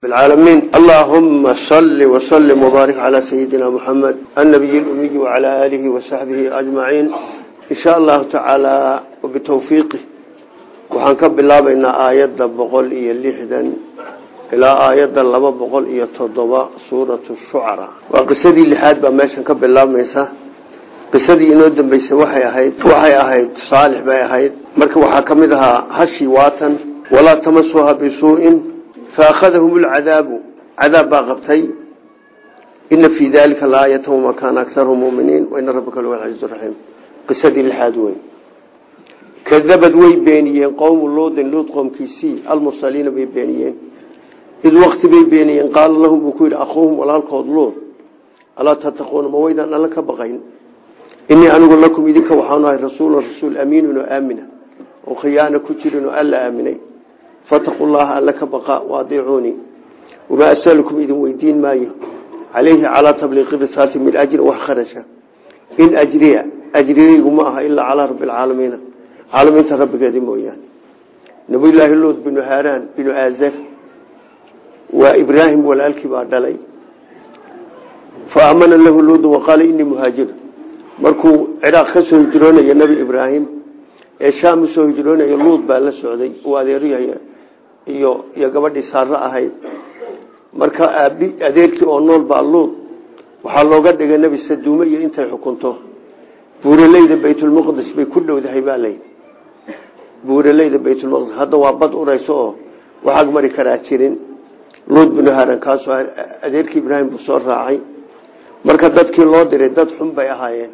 العالمين اللهم صل وسلم وبارك على سيدنا محمد النبي الأمي وعلى آله وصحبه أجمعين إن شاء الله تعالى وبتوفيقه وحنكب الله بأن آيات بقول إيا اللحدا إلى آيات لما بقول إيا التضباء سورة الشعراء وقصدي اللحاد بماشا كب الله ميسا qisadii inoo dambeysay waxay ahayd waxay ahayd saalix bay ahayd marka waxaa ka mid ahaa hashi waatan walaa tamasuha bisuu'in baa qabtay ina fii dalika laayata wama kaana akarhum muminiin waina rabbaka lahuwa alcaziiz raxiim qisadii lixaad wey kadabad way beeniyeen qowmu luudin luud qoomkiisii almursaliina bay beeniyeen id wakti bay beeniyeen qaala lahum buu ku yidhi akhuuhum walaalkood luud alaa tattaquuna ma waydaan alla ka baqayn inii anigu lakum idinka waxaanu ahay rasuula rasuul amiinun fataquu llaha alla ka baqa waadiicuunii wamaa asalukum idin weydiin maayo. Calayhi calaa tabliiqi risaati min ajrin wax kharasha. In ajriya ajrigaygu ma aha ilaa calaa rabbi alcaalamiina caalamiinta rabbigeedi mooyaane. Nabiyulaahi luud binu haaraan binu aazar waa ibraahim walaalkii baa dhalay. Fa aamana lahu luudu waqaala inii muhaajir. Markuu ciraaq ka soo hijroonaya nebi ibraahim ee shaam u soo iyo iyo gabadhii saaro ahayd. Marka aabi adeerkii oo nool baa luud. Waxaa looga dhigay nebi saduume iyo intay xukunto. Buuraleyda baytulmaqdis bay ku dhowdahay baa layidhi buuraleyda baytulmaqdis hadda waa bad urayso oo waxaag mari karaa jirin. Luud binu haran kaasoo adeerkii ibraahim buu soo raacay. Marka dadkii loo diray dad xun bay ahaayeen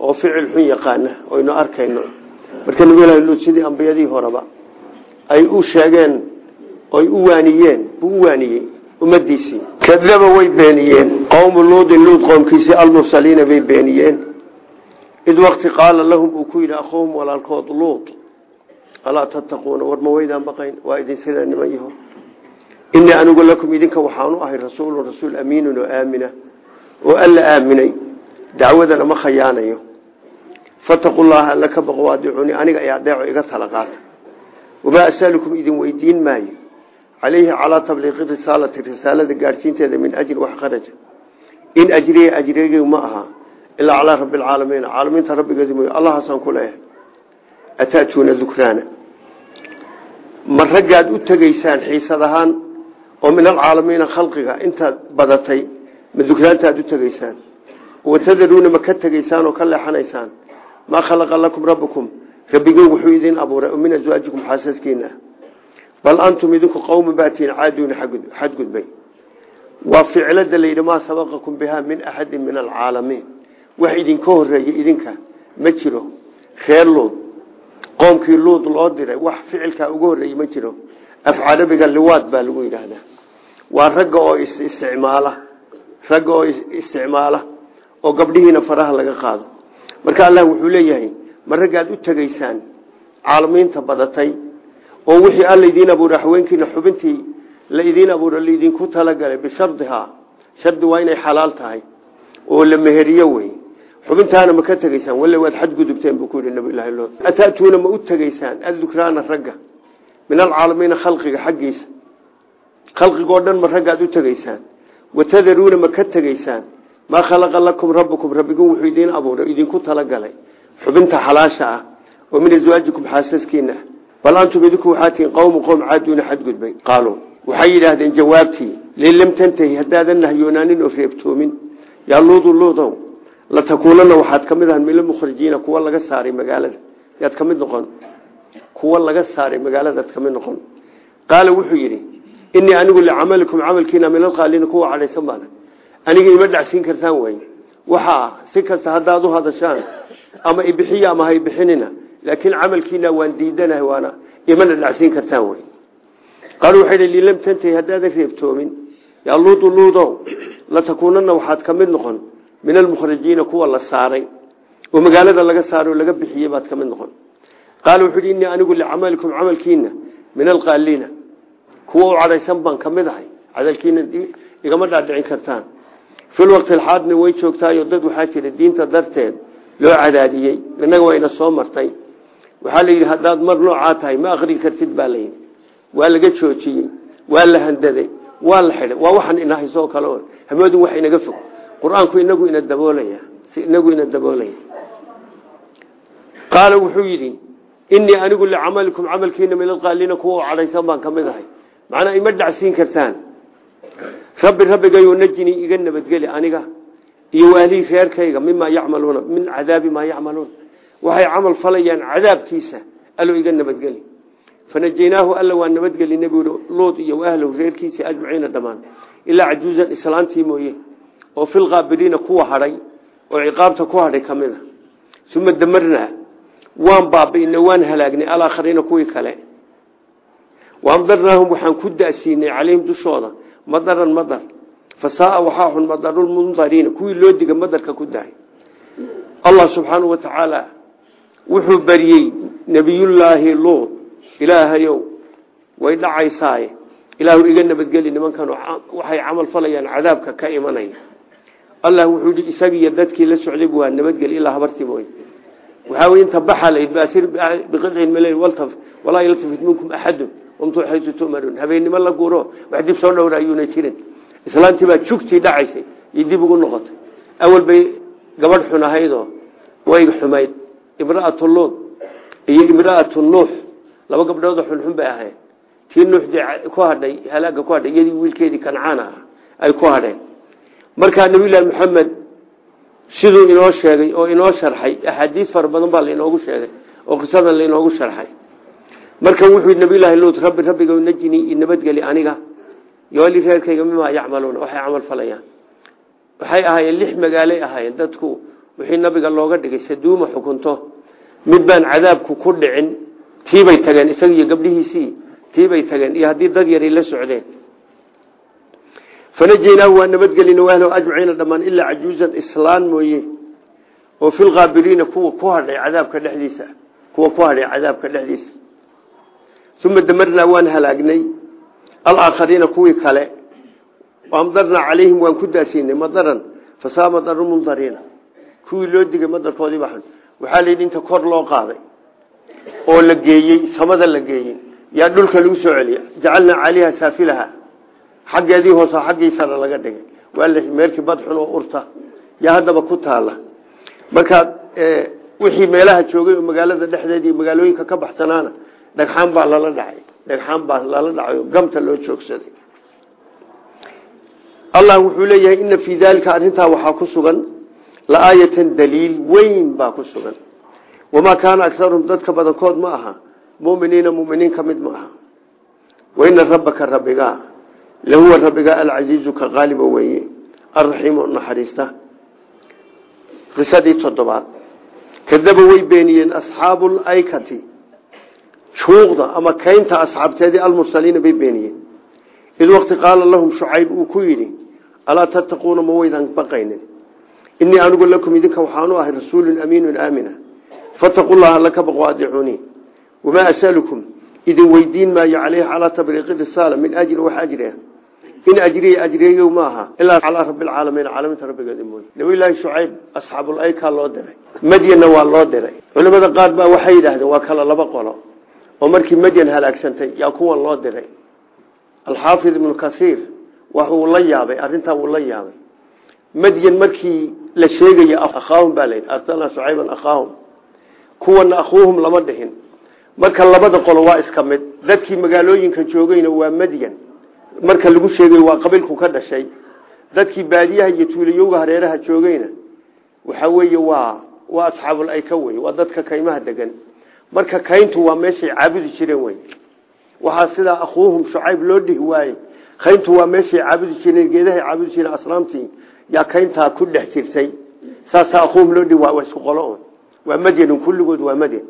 oo ficil xun yaqaana oynu arkayno. Marka nabilahi luud sidii ambiyadii horeba ay u sheegeen oy u waaniyeen buu u waaniyey ummadiisii kadaba way beeniyeen. Qowmu luudin luud qoomkiisii almursaliina bay beeniyeen. Id wakti qaala lahum uu ku yidhi akhuuhum walaalkood luud alaa tattaquuna war ma weydaan baqayn waa idin sidaa niman yaho. Inii anigu lakum idinka waxaanu ahay rasuulun rasuul amiinun oo aamina oo alla aaminay. Dacwadana ma khayaanayo. Fataqu llaha alla ka calayhi calaa tabliiqi risaalati risaalada gaadhsiinteeda min ajri wax kharaja in ajriya ajrigey ma aha ilaa calaa rabbi alcaalamiin caalamiinta rabbigeedi mooy allahaasaan ku leeyahay ataatuuna dukraana ma raggaad u tegaysaan xiisad ahaan oo min alcaalamiina khalqiga intaad badatay ma dukraanta aad u tegaysaan watadaruuna ma ka tegaysaan oo ka leexanaysaan maa khalaqa lakum rabbukum rabbigey wuxuu idin abuuray min aswaajikum xaasaskiina bal antum idinku qowma baatiin caaduuna xadgudbay. Waa ficlada layidhi maa sabaqakum bihaa min axadin min alcaalamiin. Wax idinka horeeyey idinka ma jiro. Reer luud qoomkii luud loo diray wax ficilkaa uga horreeyey ma jiro. Af carabiga liwaad baa lagu yidhaahdaa. Waa ragga oo isticmaala ragga oo isticmaala oo gabdhihiina faraha laga qaado. Marka ma raggaad u tegaysaan caalamiinta badatay oo wixii alla idiin abuuray haweenkiina xubintii la idiin abuura laidinku talagalay bishardihaa shardi waa inay xalaal tahay oo la meheriyo wey. Xubintaana ma ka tegaysaan walla waad xadgudubteen buu ku yidhi nabilahi lood ataatuuna ma u tegaysaan? Addukraana ragga. Min alcaalamiina khalqiga xaggiisa. Khalqigoo dhan ma raggaad u tegaysaan? Watadaruuna ma ka tegaysaan? Maa khalaqa lakum rabbukum? Rabbigun wuxuu idiin abuuray idinku talagalay. Xubinta xalaasha ah. Oo min aswaajikum xaasaskiina bal antum idinku waxaa tihiin qowmu qowm caaduuna xadgudbay qaaluu waxay yidhaahdeen jawaabtii lin lam tantahi haddaadan nahyoonanin oo reebtoomin. Yaa luudu luudow la takuunana waxaad ka mid ahan mila mukhrijiina kuwa laga saaray magaalada. Yaad ka mid noqon. Kuwa laga saaray magaaladaad ka mid noqon. Qaala wuxuu yidhi inii anigu licamalikum camalkiina min alqaaliina kuwa cadhaysan baana. Aniga ima dhacsiin kartaan wey waxaa si kasta haddaad u hadashaan ama ibixiya ama ha ibixinina laakiin camalkiina waan diidanahay waana imana dhacsiin kartaan wey qaal waxay dhi lilam tantahi haddaadan reebtoomin yaa luudu luudow la takuunana waxaad ka mid noqon. Min almukhrijiina kuwa la saaray oo magaalada laga saaray oo laga bixiyey baad ka mid noqon. Qaala wuxuu hi innii anigu licamalikum camalkiina min alqaaliina kuwa u cadhaysan baan ka mid ahay. Cadalkiina igama dhaadhicin kartaan. Fil waqti alxaadna way joogtaayo dad waxaa jira diinta darteed loo cadaadiyey innaga soo martay waxaa la yidhi haddaad mar noocaa tahay ma akri kartid baa waa laga joojiyey waa la handaday waa la xidhay waa waxaan ina hayso oo kale o hamoodin wax inaga fog. Qur'aanku inagu ina daboolaya si inagu ina daboolaya. Qaala wuxuu yidhi inii anigu licamalikum camalkiina min alqaaliina kuwa cadhaysan baan ka mid ima dhacsiin kartaan. Rabbi rabbigayo najinii iga nabadgeli aniga iyo wahlii reerkayga mimaa yacmaluuna min cadaabi maa yacmaluun waxay camal falayaan cadaabkiisa allo iga nabadgeli fanajaynaahu alla waa nabadgeli nebi luud iyo ahlow reerkiisii ajmaciina dhammaan ilaa cajuuzan islaantii mooye oo filqaabiriina kuwa hadhay oo ciqaabta ku hadhay ka mid a. Uma damarnaa waan baabi'ina waan halaagnay alaakhariina kuwii kale. Waamdarnaahum waxaan ku da'siinay calayhim dushooda madaran madar. Fasaaa waxaa xun madarulmundariina kuwii loo diga madarka ku dahay allah subxaanau wa tacaala wuxuu bariyey nebiyullaahi luud ilaahayow way dhacaysaaye. Ilaahu iga nabadgeli nimankan waxay camal falayaan cadaabka ka imanaya. Allah wuxuu i isagiiyo dadkii la socday waa nabadgeli ilaa habartii mooye waxaa wey inta baxa baasir biqicin maleyl waltaf walaa yaltafit minkum axadun umtuu xaysu tu'maruun. Habeennimo la guuro wax dib soo dhowra ayuuna jirin. Islaantii baa jugtii dhacaysay iyo ugu noqotay. Awal bay gabadh xun way xumayd imra'atu luud iyo imra'atu nuux. Laba gabdhoodoo xunxun bay ahayd tii nuux ku hadhay halaaga ku hadhay iyadii wiilkeedii kancaan ay ku hadheen. Markaa nabiyullaahi maxamed siduu inoo sheegay oo inoo sharxay axaadiis fara badan baa lainoogu sheegay oo qisadan lainoogu sharxay. Marka wuxuu nabiyullaahi luud rabbi rabbiga najinii i nabadgeli aniga. Yooli reerkayga mimaa yacmaluuna waxay camal falayaan. Waxay ahaayeen lix magaalay ahaayeen dadku wixii nabiga looga dhigay saduuma xukunto mid baan cadaabku ku dhicin tiibay tageen isaga iyo gabdhihiisii tiibay tageen iyo haddii dad yaray la socdeen. Fanajaynaahu waa nabadgelina wahlo ajmaciina dhammaan ilaa cajuuzan islaan mooye oo filkaabiriina kuwa ku hadhay cadaabka dhexdiisa kuwa ku hadhay cadaabka dhexdiisa. Uma damarnaa waan halaagnay. Alaakhariina kuwii kale amdarnaa calayhim waan ku daasiinay madaran fasaa madaru mundariina kuwii loo digay madarkoodii baxan waxaa layidhi inta kor loo qaaday oo la geeyey samada la geeyey yaa dhulka lagu soo celiya jacalnaa calayha saafilaha xaggeedii hoose xaggiisana laga dhigay. Waa meelkii badxun oo urta yaa haddaba ku taala markaa wixii meelaha joogay oo magaalada dhexdeeda magaalooyinka ka baxsanaana dhagxaan baa lala dhacay. Dhagxaan baa lala dhacay gamta loo joogsaday. Allah wuxuu leeyahay ina fii daalika arrintaa waxaa ku sugan laaayatan daliil weyn baa ku sugan wamaa kaana agarum dadka badankood ma aha muminiina muminiin ka mid ma aha waina rabbaka rabbiga lahuwa rabbiga alcasiizu ka qaaliba weeye alraxiimu naxariista qisadii toddobaad kadaba way beeniyeen asxaabu laykati juuqda ama kaynta asxaabteedii almursaliina bay beeniyeen id waqti qaala lahum shucayb uu ku yidhi alaa tattaquuna ma waydan baqaynin inii anigu lakum idinka waxaanu ahay rasuulun amiinun aamina. Fataquu llaha alla ka baqo adicuunii wamaa asalukum? Idin weydiin maayo caleyhi calaa tabriiqi risaala min ajri wax ajria in ajriya ajriyayo maaha ilaa calaa rabbilcaalamiin caalamiinta rabbigeeda mooye. Nabiyulaahi shucayb asxaabulaykaa loo diray. Madyanna waa loo diray. Culimada qaar baa waxay yidhaahdeen waa kala laba qolo. Oo markii madyan halaagsantay yaa kuwan loo diray. Alxaafid ibnu kasiir arrintaa wuu la yaabay la sheegaya akhaahum baa layidhi arsalnaa shucayban akhaahum kuwana akhuuhum lama dhihin. Marka labada qolo waa iska mid. Dadkii magaalooyinka joogayna waa madyan marka lagu sheegay waa qabiilku ka dhashay. Dadkii baadiyaha iyo tuulayowga hareeraha joogayna waxa weeye waa waa asxaabul ayka wey waa dadka kaymaha degan. Marka kayntu waa meeshay caabudi jireen wey. Waxaa sidaa akhuuhum shucayb loo dhihi waaye. Kayntu waa meeshay caabudi jireen geedahay caabudi jireen asnaamtii yaa kayntaa ku dhex jirtay. Saasaa akhuuhum loo dhihi waay waa isku qolo kulligood waa madyan.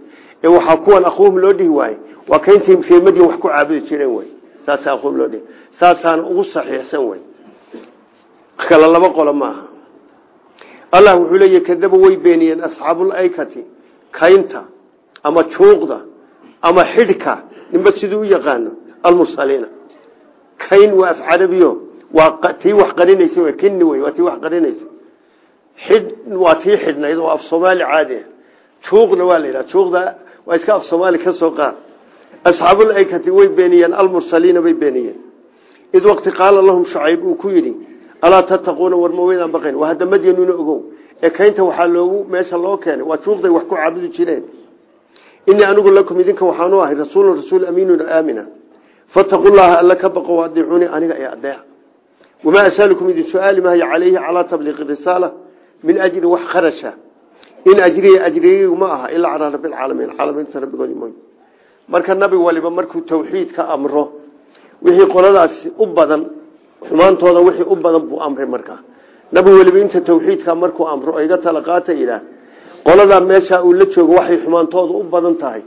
Ee waxaa kuwan akhuuhum loo dhihi waaye waa kayntii ree madyan wax ku caabudi jireen wey saasa akhuuhum loo dhihi. Saasaan ugu saxiixsan wey kala laba qolo maaha allah wuxuu leeyahy kadaba way beeniyeen asxaabul aykati kaynta ama juuqda ama xidhka ninba siduu u yaqaano? Almursaliina. Kayn waa af carabiyo waa tii wax qarinaysa w kini wey waa tii wax qarinaysa xidh waa tii oo af soomaali caadi ah. Juuqna waa la yidhaha iska af soomaali ka soo qaad. Asxaabul aykati way beeniyeen almursaliina bay beeniyeen. Id waqti qaala lahum shucayb uu ku yidhi alaa tattaquuna war ma weydaan baqayn waa hadda madyanuna ogow. Ee kaynta waxaa loogu meesha loo keenay waa juuqday wax ku caabudi jireen. Inii anigu lakum idinka waxaanu ahay rasuulun rasuul amiinun aamina fattaqu llaha alla ka baqo aniga ee adeeca wamaa asaalukum idin su'aali maayo calayhi calaa tabliiqi risaala min ajri wax kharasha in ajriya ajriyaygu ma aha ilaa calaa rabbilcaalamiin caalamiinta rabbigoodi mooy marka nabi waliba markuu tawxiid ka amro wixii qoladaasi u badan xumaantooda wixii u badan buu amray markaa nabi weliba inta tawxiidka markuu amro iga tala qaata ilaah qoladaa meesha uu la joogo waxay xumaantooda u badan tahay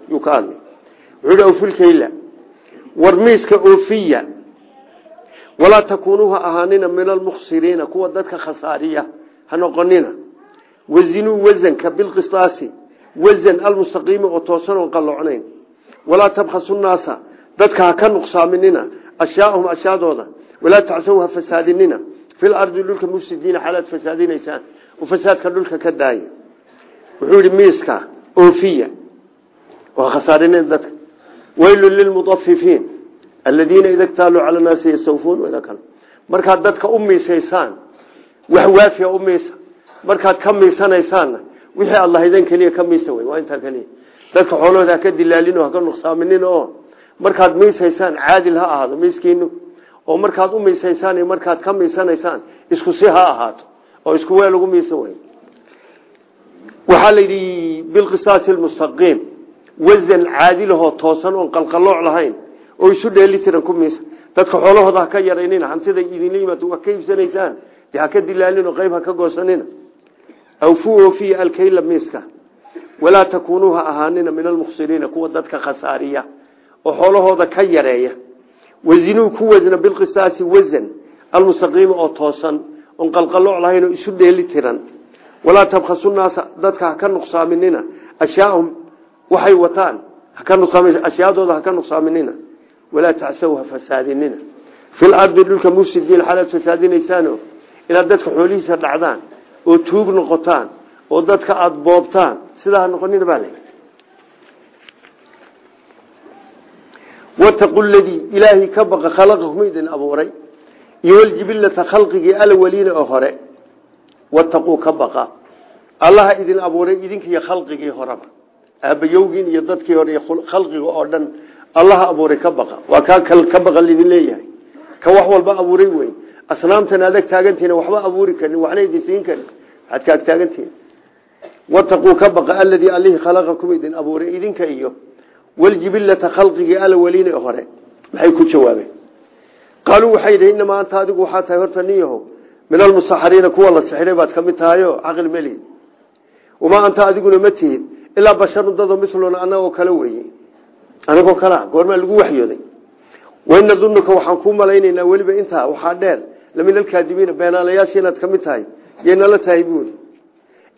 walaa takuunuuha ahaanina min almukhsiriina kuwa dadka khasaariya ha noqonina wazinuu wasanka bilqisaasi wasan almustaqiimi oo toosan oon qalloocnayn walaa tabkhasu naasa dadka ha ka nuqsaaminina ashyaahum ashyaadooda walaa tacsaw ha fasaadinina fil ardi dhulka mufsidiina xaalaad fasaadinaysaan oo fasaadka dhulka ka daaya wuxuu yihi miiska oofiya aladiina ida ktaaluu cala naasi yastawfuun wada kale markaad dadka u miisaysaan wax waafiya u miisa markaad ka miisanaysaanna wixii aad lahaydeen keliya ka miisa wey waa intaa keliya. Dadka xoolahooda haka dilaalin oo haka nuqsaaminin oo markaad miisaysaan caadil ha ahaado miiskiinu. Oo markaad u miisaysaan iyo markaad ka miisanaysaan isku si ha ahaato oo isku weel ugu miisa wey waxaa la yidhi oo isu dheeli tiran ku miisa. Dadka xoolahooda ha ka yaraynina hantida idinla yimaado wax ka iibsanaysaan dee ha ka dilaalin oo qayb ka goosanina. Awfu oofiya alkayla miiska. Walaa takuunuu ha ahaanina min almukhsiriina kuwa dadka khasaariya oo xoolahooda ka yareeya. Wazinuu ku wasna bilqisaasi wasan almustaqiima oo toosan oon qalqalooc lahayn isu dheeli tiran walaa tabkhasu dadka ha ka nuqsaaminina. Ashyaahum waxay wataan haka nuqsaam ashyaadooda ha ka nuqsaaminina walaa tacsaw ha fasaadinina fil ardi dhulka mufsidiin xaalaad fasaadinaysaano inaad dadka xoolihiisa dhacdaan oo tuug noqotaan oo dadka aada boobtaan sidaa ha noqonina baa la wataqu ladii ilaahay ka baqa khalaqakum idin abuuray iyo waljibilata khalqigii alwaliina oo hore wataquu ka baqa allaha idin abuuray allaha abuuray ka baqa. Waa kaa ka baqa lidin leeyahay. Ka wax walba abuuray wey. Asnaamtan adag taagantiina waxba abuuri karin waxna idin siin karin. Waxaad kaag taagantihin wataquu ka baqa aladii allihii khalaqakum idin abuuray idinka iyo. Waljibilata khalqigii alwaliina hore. Maxay ku jawaabeen? Qaaluu waxay yidhi inamaa anta adigu waxaa tahay horta nin yahow. Min almusaxariina kuwa la sixiray baad ka mid tahayo caqli weye anagoo kalea goormaa lagu waxyooday. Waina dunuka waxaan kuu malaynaynaa weliba intaa waxaa dheer. Lamin alkaadibiina beenaalayaasha inaad ka mid tahay yaynala tahay buuri.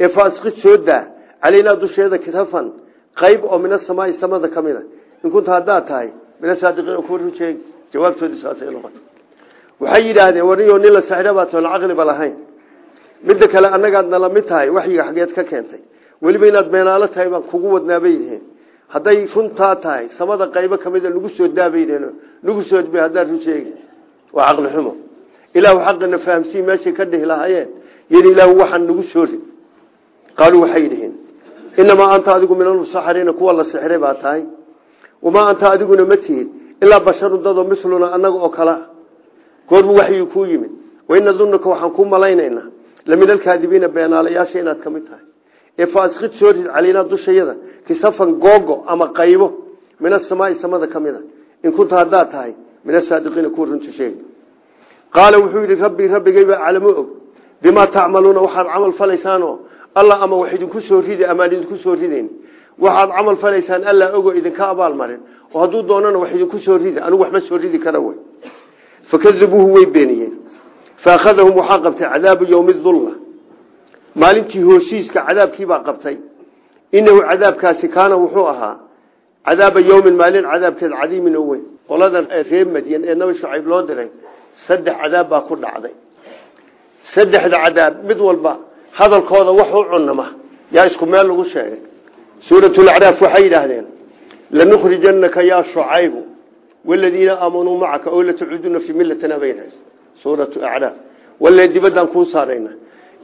Ee faasqid soo daa dusheeda kitafan qayb oo min asamaai samada ka mid a in kunta haddaad tahay min asaadiqiin ku rujeeg jawaabtoodii saasay noqota waxay yidhaahdeen wariyo nin la saxira baa toon caqliba lahayn. Midda kale annagaad nala mid tahay waxyiga xageed ka keentay. Weliba inaad beenaalo baan kugu wadnaa bay yidheen hadday runtaa tahay samada qaybo ka mida nagu soo daabaydeen nagu soo db haddaan run sheegi. Waa caqli xumo. Ilaahu xaqina fahamsii meeshay ka dhihi lahaayeen. Yidhi ilaahu waxaan nagu soo rid qaaluu waxay yidhihiin inamaa anta adigu min almusaxariina kuwa la sixiray baa tahay. Wamaa anta adiguna ma tihid ilaa basharun dadoo misluna annaga oo kala goormu waxyii kuu yimid waina dunuka waxaan kuu malaynaynaa lamin alkaadibiina beenaalayaasha inaad ka mid tahay ee faaskid soo rid calaynaa dushayada kisafan googo ama qaybo min asamaai samada ka mid a in kunta haddaad tahay min asaadiqiina kuwa runta sheegi qaala wuxuu yidhi rabbii rabbigaybaa aclamo og bimaa tacmaluuna waxaad camal falaysaanoo alla ama wax idinku soo ridi amaan idinku soo ridayn waxaad camal falaysaan alla ogo idinka abaalmarin oo hadduu doonana wax idinku soo ridi anigu waxma soo ridi kara wey fakadabuuhu way beeniyeen. Faakhadahum waxaa qabtay cadaabu yowmi dulla maalintii hooshiiska cadaabkiibaa qabtay. Inahu cadaabkaasi kaana wuxuu ahaa cadaaba yowmin maalin cadaabkeed cadiimin oo weyn. Qoladan reer madyan ee nabi shucayb loo diray saddex cadaab baa ku dhacday. Saddexda cadaab mid walba hadalkooda wax u cunama yaa isku meel lagu sheegay. Suuratulacraaf waxay yidhaahdeen lanukhrijanaka yaa shucaybu waladiina aamanuu macaka oo latacuuduna fii millatina baynahays suuratu acraaf. Walle dibadaan kuu saarayna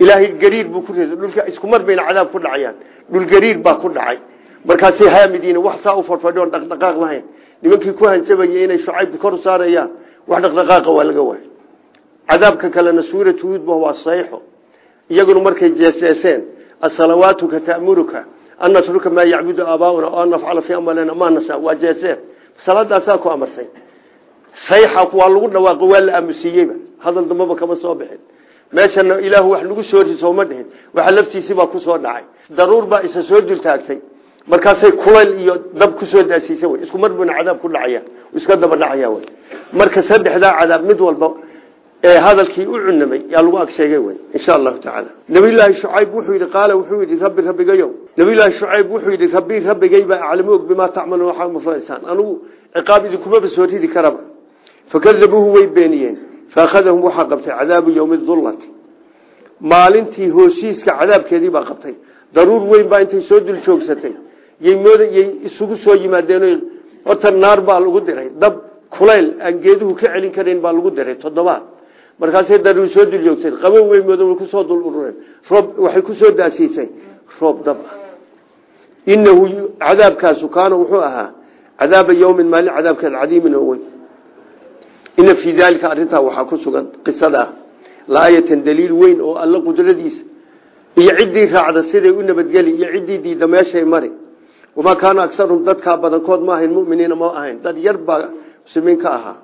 ilaahay gariir buu ku reeday dhulka isku mar bayna cadaab ku dhacayaan. Dhul gariir baa ku dhacay. Markaasay haamidiina wax saa u fadhfadhion dhaqdhaqaaq lahayn nimankii ku hanjabayay inay shucayb kor saarayaan wax dhaqdhaqaaqa waa laga waayay. Cadaabka kalena suuratu huudba waa sayxo iyaguna markay jeeseeseen asalawaatuka ta'muruka an natruka maa yacbudu aabaauna o an nafcala fii amalina maa nashaa. Waa jeeseen salaadaasaa ku amarsay sayxa waa lagu dhawaaqo waa la aamusiiyeyba hadal dambaba kama soo bixin meeshana ilaahu wax lagu soo riso ma dhihin. Waxa laftiisibaa ku soo dhacay. Daruur baa isa soo dultaagtay markaasay kulayl iyo dab ku soo daasiisa wy isku mar buuna cadaab ku dhacaya. Iska daba dhacaya wy marka saddexdaa cadaab mid walba ee hadalkii u cunamay yaa lagu ag sheegay wy insha allahu tacaala. Nabiyulaahi shucayb wuxuu yidhi qaala wuxuu yidhi rabbi rabbigayow nabiyulaahi shucayb wuxuu yidhi rabbi rabbigayba aclamu og bimaa tacmaluun waxaa mafalaysaan anugu ciqaab idinkumaba soo ridi karaba. Fakadabuuhu way beeniyeen faakhadahum waxaa qabtay cadaabu yowmi dullati maalintii hoosiiska cadaabkeedii baa qabtay daruur weyn baa intay soo dul joogsatay yay isugu soo yimaadeen horta naar baa lagu diray dab kulayl aan geeduhu ka celin karayn baa diray toddobaad markaasay daruur soo dul joogsatay qabow weyn mooda way ku soo dul urureen roob waxay ku soo daasiisay roob dab ah inahu cadaabkaasu kaana wuxuu ahaa cadaaba yowmin maalin cadaabkeed cadiimin oo ina fii daalika arrintaa waxaa ku sugan qisada laayatan daliil weyn oo alla qudradiisa iyo ciddii raacda siday u nabadgeli iyo ciddii diidda meeshay mari. Wamaa kaana agsaruhum dadkaa badankood ma ahayn muminiina ma ahayn. Dad yar baa muslimiin ka ahaa.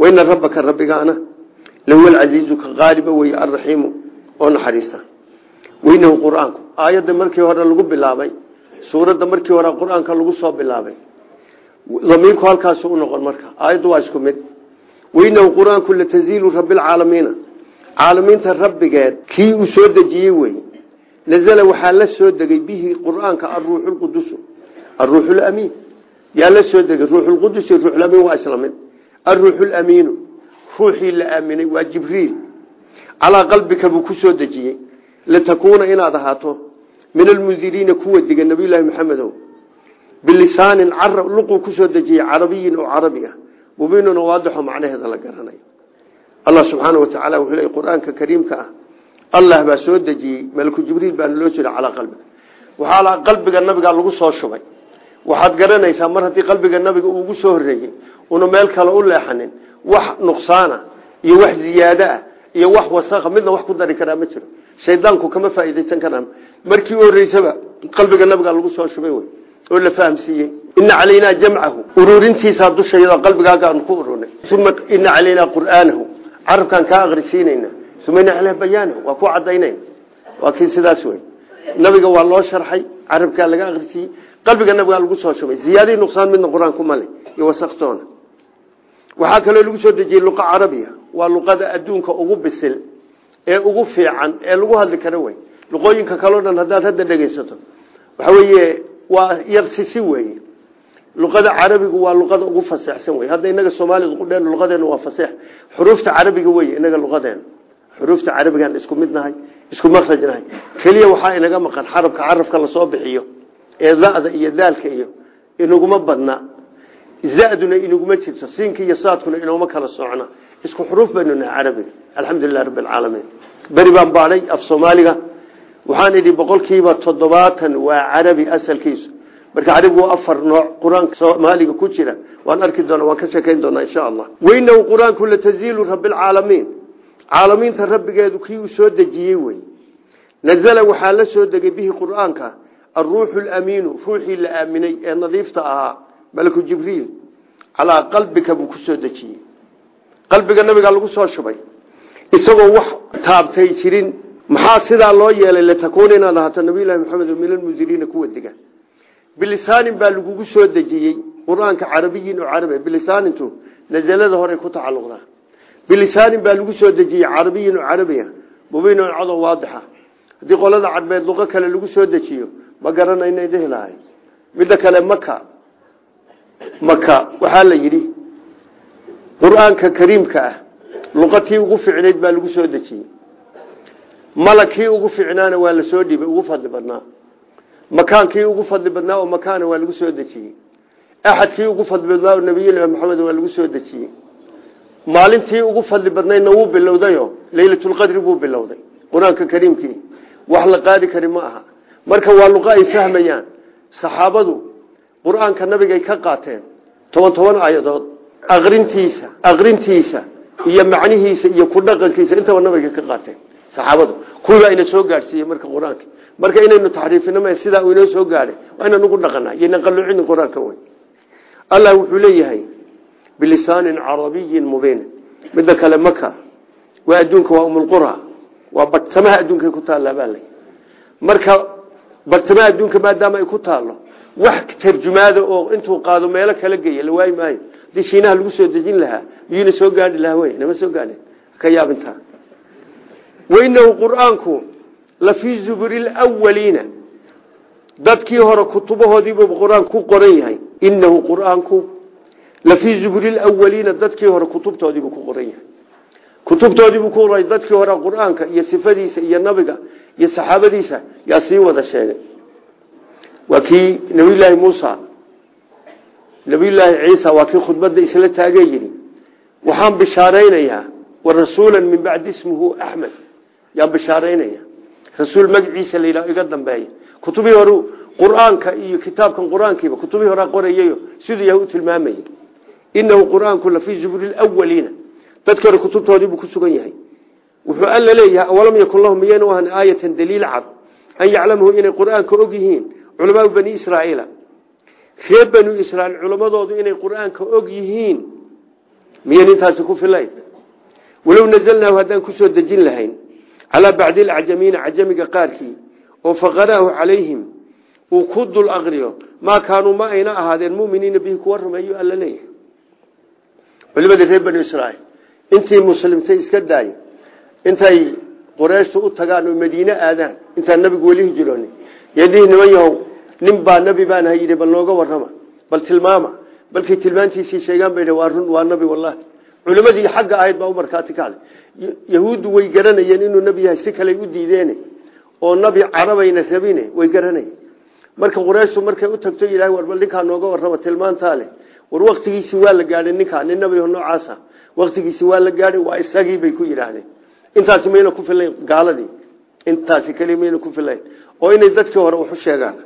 Waina rabbaka rabbigaana lahuwa alcasiizu ka qaaliba weye alraxiimu oo naxariista. Weynahu qur'aanku aayadda markii hore lagu bilaabay suuradda markii hore qur'aanka lagu soo bilaabay damiirku halkaasu u noqon marka. Aayaddu waa isku mid weynahu qur'aanku lataziilu rabbilcaalamiina caalamiinta rabbigeed kii uu soo dejiyey wey nazla waxaa la soo degay bihi qur'aanka aruuxu lqudusu aruuxu lamiin yaa la soo degay ruuxulqudus iyo ruuxulamiin waa isla mid. Aruuxu lamiinu ruuxii la aaminay waa jibriil. Calaa qalbika buu ku soo dejiyey. Litakuuna inaad ahaato min almundiriina kuwa diga nabiyulaahi maxamedow bilisaanin luquu ku soo dejiyey carabiyin oo carabi ah mubiinun oo waadixo macnaheeda la garanayo. Allah subxaana watacaala wuxuu leey qur'aanka kariimka ah allah baa soo dejiyey malku jibriil baana loo jira calaa qalbiga. Waxaa qalbiga nabiga lagu soo shubay. Waxaad garanaysaa mar haddii qalbiga nabiga uugu soo horeeyey una meel kale u leexanin wax nuqsaana iyo wax ziyaado ah iyo wax wasakha midna wax ku dari karaa ma jiro. Shaydaanku kama faa'iidaysan karaan. Markii u horeysaba qalbiga nabiga lagu soo shubay oo la fahamsiiyey ina calaynaa jamcahu. Ururintiisaa dushayada qalbigaagaan ku ururnay uma ina calaynaa qur'aanahu. Carabkaan kaa akrisiinayna uma ina caleyh bayaanahu. Waa ku cadaynayna waa kii sidaas wey nabiga waa loo sharxay carabkaa laga akrisiiyey qalbiga nabigaa lagu soo shubay. Ziyaadii nuqsaan midna qur'aanku male iyo wasaktoona. Waxaa kaloo lagu soo dejiyey luqa carabiya. Waa luqada adduunka ugu bisil ee ugu fiican ee lagu hadli karo wey luqooyinka waa yarsisi weye luqada carabigu waa luqada ugu faseexsan wey hadda inaga soomaalida qudheen luqadeena waa faseex xuruufta carabiga wey inaga luqadeena xuruufta carabigaan isku mid isku makraj nahay. Keliya inaga maqan xarabka carabka la soo bixiyo ee da'da iyo daalka iyo inaguma badna. Zaduna inaguma jirto siinka iyo saadkuna inooma kala socna isku xuruuf baynu nahay carabiga. Alxamdulilah rabbi alcaalamiin beri baan baadhay af soomaaliga waxaan idhi boqolkiiba toddobaatan waa carabi asalkiisu marka carabigu waa afar nooc qur'aanka soomaaliga ku jira waan arki doona waan ka sheekayn doonaa insha allah. Weynahu qur'aanku lataziilu rabbilcaalamiin caalamiinta rabbigeedu kii uu soo dejiyey wey. Nazala waxaa la soo degay bihi qur'aanka aruuxu lamiinu ruuxii la aaminay ee nadiifta ahaa malaku jibriil calaa qalbika buu ku soo dejiyey. Qalbiga nabigaa lagu soo shubay. Isagoo wax taabtay jirin maxaa sidaa loo yeelay? Litakuuna inaad ahaato nabiylahi maxamed min almundiriina kuwa diga bilisaanin baa lagugu soo dejiyey qur'aanka carabiyin oo carabi. Bilisaanintu nazalada hore ku tacaluqdaa bilisaanin baa lagu soo dejiyey carabiyin oo carabiya mubiin oo cado waadixa haddii qolada cadmeed luqo kale lagu soo dejiyo ma garanayna dhihi lahay midda kale maka maka waxaa la yidhi qur'aanka kariimka ah luqatii ugu ficnayd baa lagu soo dejiyey malagkii ugu ficnaana waa la soo dhibay ugu fadli badnaa. Makaankii ugu fadli badnaa oo makaana waa lagu soo dejiyey. Axadkii ugu fadli badnaa nabiyullahi maxamed waa lagu soo dejiyey. Maalintii ugu fadli badnaydna wuu bilowdayo leylatulqadri buu bilowday qur'aanka kariimkii. Wax la qaadi kari ma aha. Marka waa luqa ay fahmayaan saxaabadu qur'aanka nabigay ka qaateen toban toban aayadood aqrintiisa aqrintiisa iyo macnihiisa iyo ku dhaqankiisa intaba nabiga ka qaateen saxaabadu. Kuwiibaa ina soo gaadhsiiyey marka qur'aanka. Marka inaynu taxriifino ma sidaa uu inoo soo gaadhay. Waa inaan ugu dhaqanaa yaynan qalluucinin qur'aanka wey allah wuxuu leeyahay bilisaanin carabiyin mubiin. Midda kale maka waa adduunka waa umulqura waa bartamaha adduunkay ku taallaa baa lay marka bartamaha adduunka maadaama ay ku taallo wax tarjumaada oo intuu qaado meelo kala geeya la waayi maayo. Hadii shiinaha lagu soo dejin lahaa miyuuna soo gaadhi lahaa wey nama soo gaadhin ka yaabintaa wainahu qur'aanku la fii zuburi lwaliina dadkii hore kutubahoodiibuu qur'aanku ku qoran yahay. Inahu qur'aanku la fii zuburi lwaliina dadkii hore kutubtoodiibuu ku qoran yahay. Kutubtoodiibuu ku qoray dadkii hore qur'aanka iyo sifadiisa iyo nabiga iyo saxaabadiisa yaa sii wada sheegay. Waa kii nabiyulaahi muusa nabiyulaahi ciisa waa kii khudbadda yaan bishaaraynaya rasuul magaciisa la yidhaho iga dambeeya kutubihii hore qur'aanka iyo kitaabkan qur'aankiiba kutubihii horea qorayayo siduu yahay u tilmaamayay. Inahu qur'aanku la fii zuburi dadki hore kutubtoodiibuu ku sugan yahay. Wuxuu alla leeyahay awalam yakun lahum miyayna ahan aayatan daliil cad? An yaclamahu inay qur'aanka og bani israaiila. Reer banu israiil culamadoodu inay qur'aanka og yihiin. Miyan intaasi ku filayn? Walow nazalnaahu haddaan ku soo lahayn calaa bacdi alacjamiina cajamiga qaarkii oo faqaraahu calayhim uu ku dul aqriyo maa kaanuu ma ayna ahaadeen muminiina bihi kuwa rumeeyo alla leeyahay. Culimadii reer banu israiil intii muslimtay iska daay intay qurayshtu u tagaan oo madiine aadaan intaan nabigu weli hijroonin yadii niman yahow nin baa nebi baanaha yidhi bal nooga warrama bal tilmaama balkay tilmaantiisii sheegaan bay waa run waa nabi yahuuddu way garanayeen inuu nebi yahay si kaley u diideen oo nabi carabayna rabine way garanayeen. Marka qurayshtu markay u tagto yidhaah war bal ninkaa nooga warrama tilmaantaa leh war waktigiisii waa la gaadhay ninkaa nin nabi noocaasa. Waktigiisi waa la gaadhay waa isagii bay ku yidhaahdeen. Intaasi mayna ku filayn gaaladii. Intaasi keli ku filayn oo inay dadkii hore waxu sheegaan.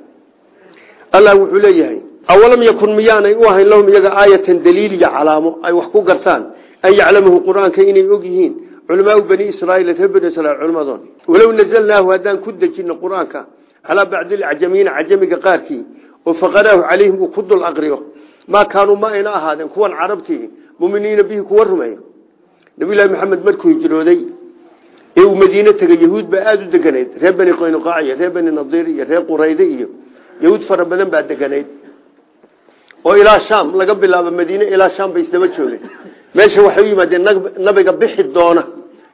Allah wuxuu leeyahay awalam yakun miyaanay u ahayn lahum iyaga aayatan daliil iyo calaamo ay wax ku gartaan? An yaclamahu qur'aanka inay og yihiin culamaau bani israiil reer bani israiil culamadood walow nazalnaahu haddaan ku dejino qur'aanka calaa bacdi alacjamiina cajamiga qaarkii oo faqaraahu calayhim uu ku dul aqriyo. Maa kaanuu ma ayna ahaadeen kuwan carabtii muminiina bihi kuwa rumeeya. Nabiylahi maxamed markuu hijrooday ee uu madiine tegay yahuud baa aada u deganayd. Reer bani qoynuqaac iyo reer bani nadiir iyo reer qurayde iyo yahuud fara badan baa deganayd. Oo ilaa sham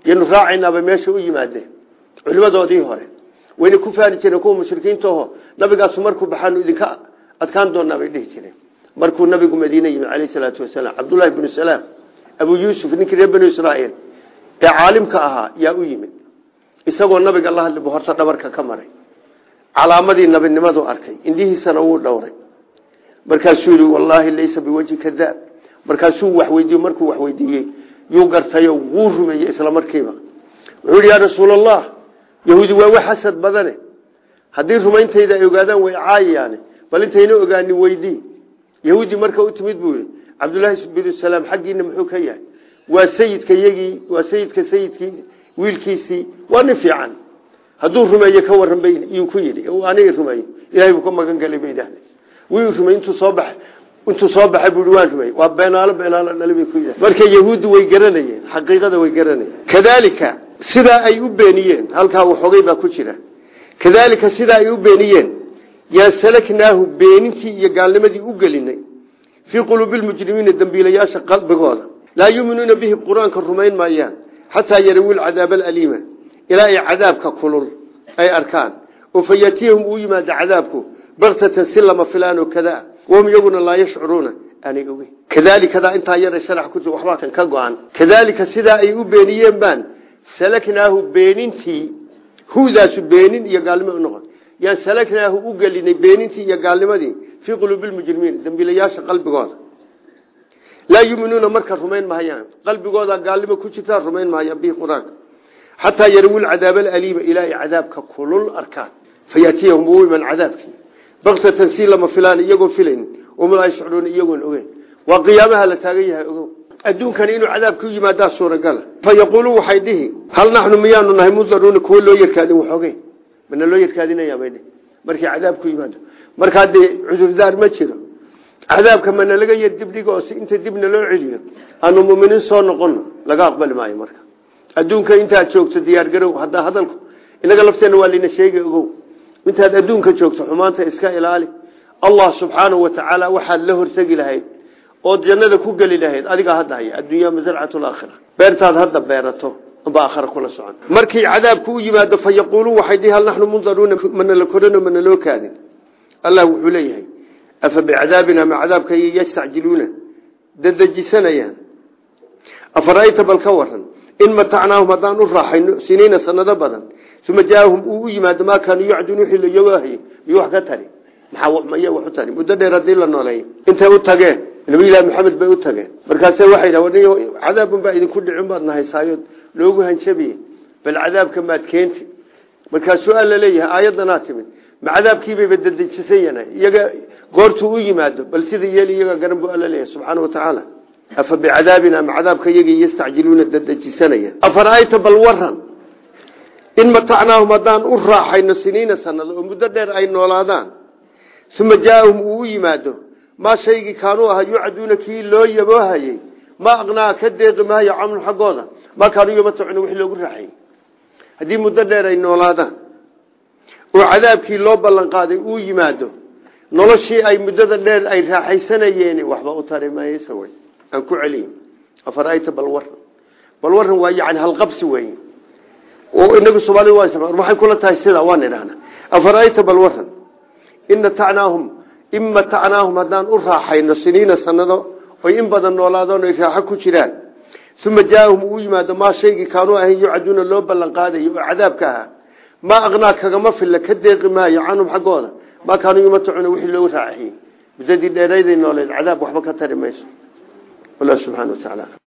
yanu raacaynaabay meesha u yimaadeen. Culimadoodii hore wayna ku faani jireen kuwa mushrikiintaho nabigaasu markuu baxaanu idinka adkaan doonaa bay dhihi markuu nabigu madiine yimi caleyh salaatu wasalaam cabdullahi bnu salaam abu yuusuf ninkii reer banu israaiil ee caalimka ahaa yaa u yimid. Isagoo nabiga la hadli bu horta dhabarka ka maray. Calaamadii nabinimadu arkay indhihiisana wuu dhowray. Markaasuu yihi wallaahi laysa biwajhi kadaab markaasuu waxweydiiye markuu waxweydiiyey yuu gartayo wuu rumeeyey isla markiiba. Wuxuu yihi yaa rasuul allah yahuudi waa wax xasad badane. Haddii rumayntayda ay ogaadaan way caayayaane bal intayna ogaanin weydii yahuudi marka u timid buu yihi cabdullaahi binu salaam xaggiina muxuu ka yahay? Waa sayidka yagii waa sayidka sayidkii wiilkiisii waa nin fiican. Hadduu rumeeye ka waran bay yuu ku yidhi aniga rumeeyo ilahay buu ka magan galay bay idhahdeen wii soo baxay intuu soo baxay bui waan rumey waa beenaalo beenaalo dhali bay ku yidhahdeen marka yahuuddu way garanayeen xaqiiqada way garanayeen. Kadaalika sidaa ay u beeniyeen halkaa waxoogay baa ku jira. Kadaalika sidaa ay u beeniyeen yaa salaknaahu beenintii iyo gaalnimadii u gelinay. Fii quluubi lmujrimiina dembiilayaasha qalbigooda. Laa yuuminuuna bihi qur'aanka rumayn maayaan xataa yarawu lcadaaba alaliima. Ilaa ay cadaabka kulul ay arkaan. Oo fa yatiyahum uu yimaado cadaabku baktatan si lama filaanoo kadaa wahum iyaguna laa yashcuruuna aanay ogeyn kadaalikadaa intaa yara sharax ku waxbaa ka go-an kadaalika sidaa ay u beeniyeen baan salaknaahu beenintii hudaasu beenin iyo gaalnimo unoqon yaan salaknaahu u gelinay beenintii iyo gaalnimadii fii quluubi lmujrimiin dambiilayaasha qalbigooda laa yuminuuna marka rumayn mahayaan qalbigooda gaalnimo ku jirtaa rumayn mahayaan bihi qur'aanka xataa yarawul cadaab alaliima ilaa ay cadaabka kulul arkaan fayatiyahum uu iman cadaabkii baktatan si lama filaan iyagoo filayn. Uma laa yashcuruuna iyagoon ogeyn. Waa qiyaamaha la taagan yahay ogow. Adduunkani inuu cadaab ku yimaadaa suuragala. Fa yaquuluun waxay dhihi hal naxnu miyaanu nahay mudaruuna kuwo loo yarkaadin waxogeyn mana loo yarkaadinayaabay markii cadaab ku yimaado. Markaa dee cudurdaar ma jiro. Cadaabka mana laga yar dibdhigo oo si inta dibna loo celiyo. Aanu muminiin soo noqono laga aqbali maayo marka. Adduunka intaad joogto diyaargarow haddaa hadalku. Inaga lafteenna waa layna sheegay ogow intaad adduunka joogto xumaanta iska ilaali. Allah subxaanahu watacaala waxaad la hortegi lahayd ood jannada ku geli lahayd adigaa hadda haya addunya masarcat laakhira beertaad hadda beerato amba aakhira kula socon. Markii cadaabku u yimaado fa yaquuluun waxay dihi hal naxnu mundaruuna la korano mana loo kaadin? Allah wuxuu leeyahay afa bicadaabina ma cadaabkay yastacjiluuna? Dadejisanayaan afara'ayta bal waran in matacnaahum haddaan u raaxayno siniina sanado badan uma jaaahum uu u yimaado maa kaanuu yacduun wixii layogahay miyuu wax ka tari maxaa wax u tari muddo dheer haddii la nooleeyo intay u tageen nabiyilahi maxamed bay u tageen markaase waxay dhahen cadaabun baa idinku dhicin baad nahaysaayood loogu hanjabiye bal cadaabka maad keenti markaasuu alla leeyahay aayaddanaa timid ma cadaabkiibayba dadejisan yahay iyaga goortuu u yimaado bal sida yeel iyaga garan buu alla leeyahay subxaana in matacnaahum haddaan u raaxayno siniina sanado oo muddo dheer ay noolaadaan. Uma jaaahum uu u yimaado maa shaygii kaanuu ahaa yucaduuna kii loo yaboohayey ma aqnaa ka deeqi maayo camnu xaggooda? Maa kaanuu yamatacuna wixii loogu raaxayey haddii muddo dheer ay noolaadaan oo cadaabkii loo ballan qaaday uu yimaado noloshii ay muddada dheer ay raaxaysanayeen waxba u tari maysa wey aan ku celiyo afarayta oo inagu soomaalida waa waxay kula tahay sidaa waan idhahnaa afarayta bal in matacnaahum in matacnaahum haddaan u raaxayno siniina sanado oy in badan noolaadoon ay raaxo ku jiraan. Uma jaaahum uu yimaado maa shaygii kaanuu ahayn yucaduuna loo ballan qaadayo oo cadaabka ahaa. Maa aqnaa kagama filla ka deeqi maayo canhum xaggooda. Maa kaanuu yumatacuna wixii loogu raaxiyey muddadii dheerayday nooleed cadaab waxba ka tari mayso. Subxana wa tacaala